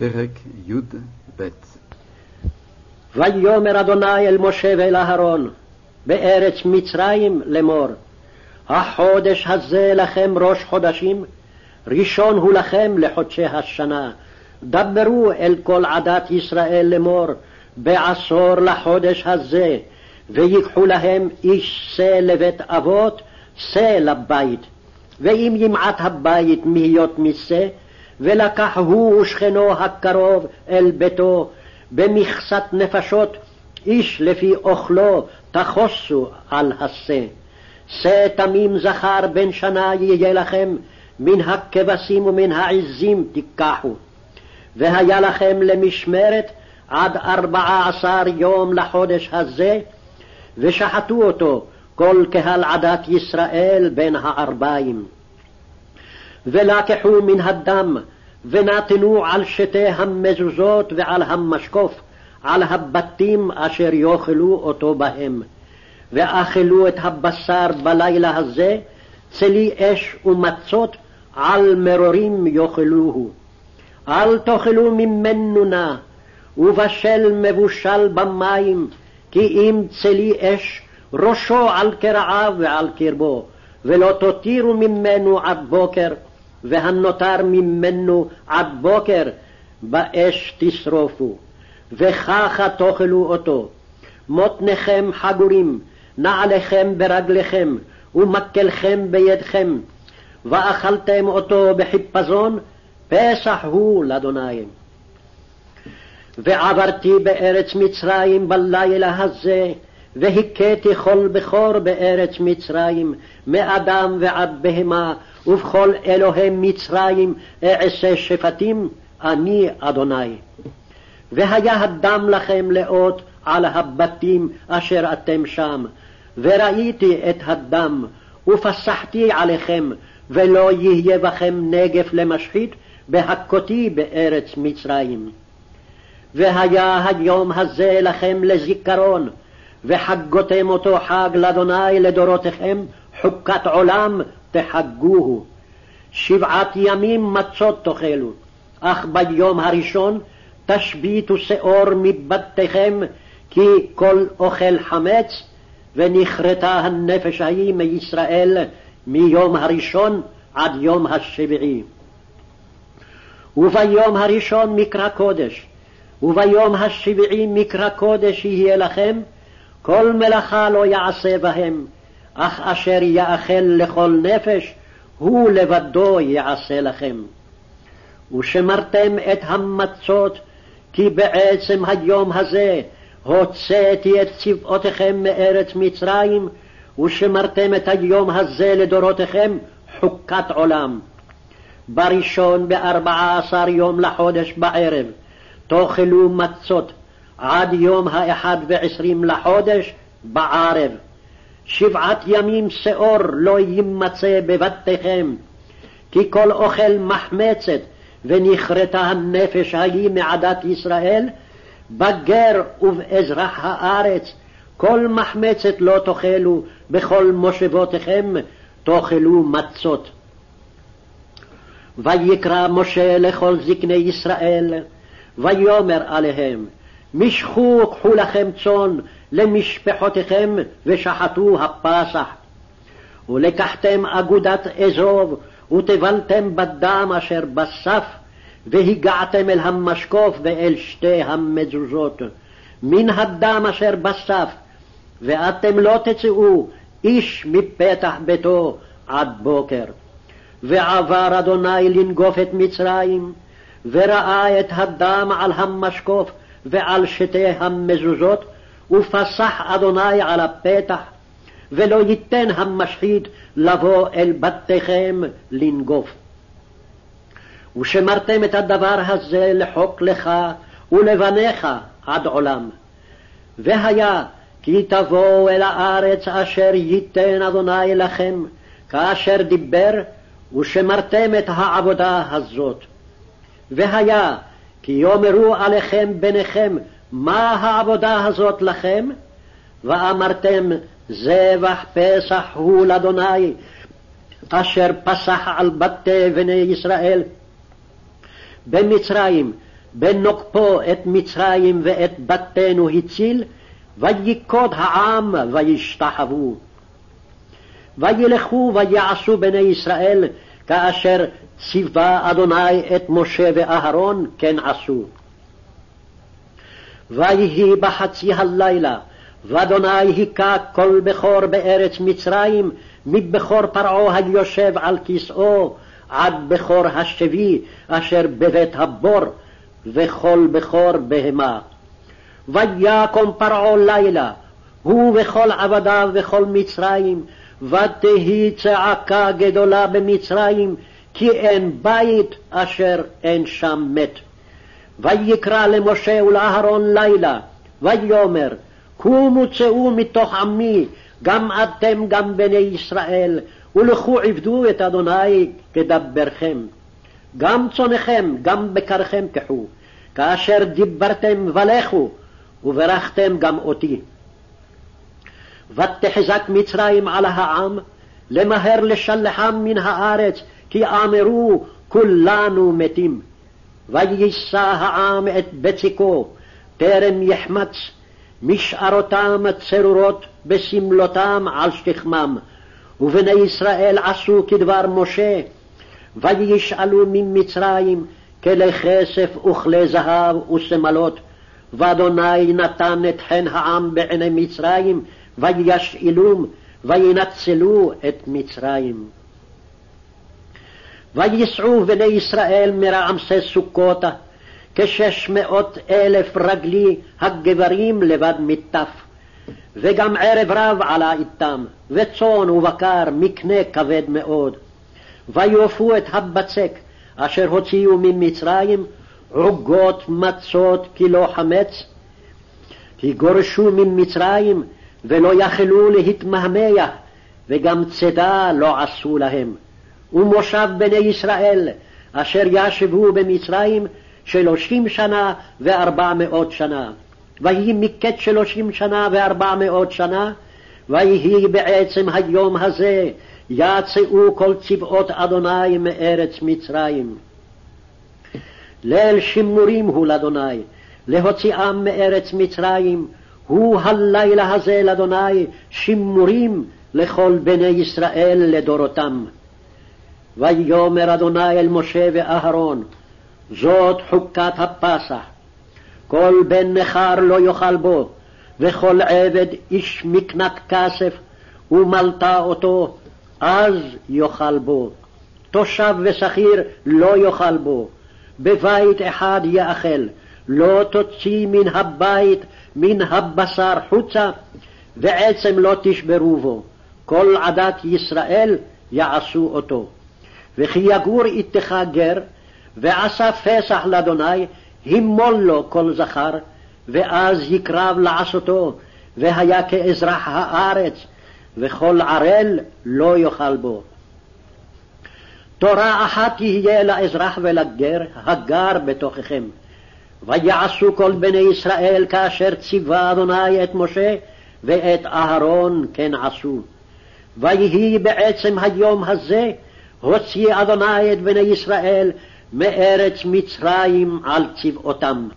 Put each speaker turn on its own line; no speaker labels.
פרק י"ב
ויאמר אדוני אל משה ואל אהרון בארץ מצרים לאמור החודש הזה לכם ראש חודשים ראשון הוא לכם לחודשי השנה. דברו אל כל עדת ישראל לאמור בעשור לחודש הזה ויקחו להם איש שא לבית אבות שא לבית. ואם ימעט הבית מהיות משא ולקח הוא ושכנו הקרוב אל ביתו במכסת נפשות, איש לפי אוכלו תחוסו על השא. שא תמים זכר בן שנה יהיה לכם, מן הכבשים ומן העזים תיקחו. והיה לכם למשמרת עד ארבעה עשר יום לחודש הזה, ושחטו אותו כל קהל עדת ישראל בין הערביים. ולקחו מן הדם, ונתנו על שתי המזוזות ועל המשקוף, על הבתים אשר יאכלו אותו בהם. ואכלו את הבשר בלילה הזה, צלי אש ומצות, על מרורים יאכלוהו. אל תאכלו ממנו נא, ובשל מבושל במים, כי אם צלי אש, ראשו על קרעיו ועל קרבו, ולא תותירו ממנו עד בוקר, והנותר ממנו עד בוקר, באש תשרופו. וככה תאכלו אותו. מותניכם חגורים, נעליכם ברגליכם, ומקלכם בידכם, ואכלתם אותו בחיפזון, פסח הוא לאדוני. ועברתי בארץ מצרים בלילה הזה, והכיתי כל בכור בארץ מצרים, מאדם ועד בהמה, ובכל אלוהי מצרים אעשה שפטים, אני אדוני. והיה הדם לכם לאות על הבתים אשר אתם שם, וראיתי את הדם, ופסחתי עליכם, ולא יהיה בכם נגף למשחית, בהכותי בארץ מצרים. והיה היום הזה לכם לזיכרון, וחגותם אותו חג לאדוני לדורותיכם, חוקת עולם תחגוהו. שבעת ימים מצות תאכלו, אך ביום הראשון תשביתו שאור מבתיכם, כי כל אוכל חמץ, ונכרתה הנפש ההיא מישראל מיום הראשון עד יום השביעי. וביום הראשון מקרא קודש, וביום השביעי מקרא קודש יהיה לכם, כל מלאכה לא יעשה בהם, אך אשר יאכל לכל נפש, הוא לבדו יעשה לכם. ושמרתם את המצות, כי בעצם היום הזה הוצאתי את צבאותיכם מארץ מצרים, ושמרתם את היום הזה לדורותיכם חוקת עולם. בראשון בארבעה עשר יום לחודש בערב, תאכלו מצות עד יום האחד ועשרים לחודש בערב. שבעת ימים שאור לא יימצא בבתיכם, כי כל אוכל מחמצת, ונכרתה הנפש ההיא מעדת ישראל, בגר ובאזרח הארץ, כל מחמצת לא תאכלו, בכל מושבותיכם תאכלו מצות. ויקרא משה לכל זקני ישראל, ויאמר עליהם, משכו קחו לכם צאן למשפחותיכם ושחטו הפסח. ולקחתם אגודת אזוב וטבלתם בדם אשר בסף והגעתם אל המשקוף ואל שתי המזוזות מן הדם אשר בסף ואתם לא תצאו איש מפתח ביתו עד בוקר. ועבר אדוני לנגוף את מצרים וראה את הדם על המשקוף ועל שתי המזוזות, ופסח אדוני על הפתח, ולא ייתן המשחית לבוא אל בתיכם לנגוף. ושמרתם את הדבר הזה לחוק לך ולבניך עד עולם. והיה כי תבואו אל הארץ אשר ייתן אדוני לכם, כאשר דיבר, ושמרתם את העבודה הזאת. והיה כי יאמרו עליכם ביניכם, מה העבודה הזאת לכם? ואמרתם, זבח פסח הוא לאדוני, אשר פסח על בתי בני ישראל. במצרים בנוקפו את מצרים ואת בתינו הציל, ויקוד העם וישתחוו. וילכו ויעשו בני ישראל כאשר ציווה אדוני את משה ואהרון, כן עשו. ויהי בחצי הלילה, ואדוני היכה כל בכור בארץ מצרים, מבכור פרעה היושב על כסאו, עד בכור השבי אשר בבית הבור, וכל בכור בהמה. ויקום פרעה לילה, הוא וכל עבדיו וכל מצרים, ותהי צעקה גדולה במצרים, כי אין בית אשר אין שם מת. ויקרא למשה ולאהרון לילה, ויאמר, קומו צאו מתוך עמי, גם אתם גם בני ישראל, ולכו עבדו את אדוני כדברכם. גם צונכם, גם בקרכם קחו, כאשר דיברתם ולכו, וברכתם גם אותי. ותחזק מצרים על העם, למהר לשלחם מן הארץ, כי אמרו כולנו מתים. ויישא העם את בצקו, טרם יחמץ, משארותם צרורות בסמלותם על שכמם. ובני ישראל עשו כדבר משה, וישאלו ממצרים כלי כסף וכלי זהב ושמלות, ואדוני נתן את חן העם בעיני מצרים, וישאלום, וינצלו את מצרים. וייסעו בני ישראל מרעמסי סוכותה, כשש מאות אלף רגלי הגברים לבד מטף, וגם ערב רב עלה איתם, וצאן ובקר מקנה כבד מאוד. ויופו את הבצק אשר הוציאו ממצרים, עוגות מצות כי לא חמץ, כי גורשו ממצרים ולא יכלו להתמהמה, וגם צידה לא עשו להם. ומושב בני ישראל, אשר ישבו במצרים שלושים שנה וארבע מאות שנה. ויהי מקץ שלושים שנה וארבע מאות שנה, ויהי בעצם היום הזה, יצאו כל צבאות אדוני מארץ מצרים. ליל שימורים הוא לאדוני, להוציאם מארץ מצרים, הוא הלילה הזה לאדוני שימורים לכל בני ישראל לדורותם. ויאמר אדוני אל משה ואהרון, זאת חוקת הפסח. כל בן נכר לא יאכל בו, וכל עבד איש מקנת כסף, ומלטה אותו, אז יאכל בו. תושב ושכיר לא יאכל בו, בבית אחד יאכל, לא תוציא מן הבית מן הבשר חוצה, ועצם לא תשברו בו. כל עדת ישראל יעשו אותו. וכי יגור איתך גר, ועשה פסח לאדוני, הימול לו כל זכר, ואז יקרב לעשותו, והיה כאזרח הארץ, וכל ערל לא יאכל בו. תורה אחת תהיה לאזרח ולגר הגר בתוככם. ויעשו כל בני ישראל כאשר ציווה אדוני את משה ואת אהרון כן עשו. ויהי בעצם היום הזה הוציא אדוני את בני ישראל מארץ מצרים על צבאותם.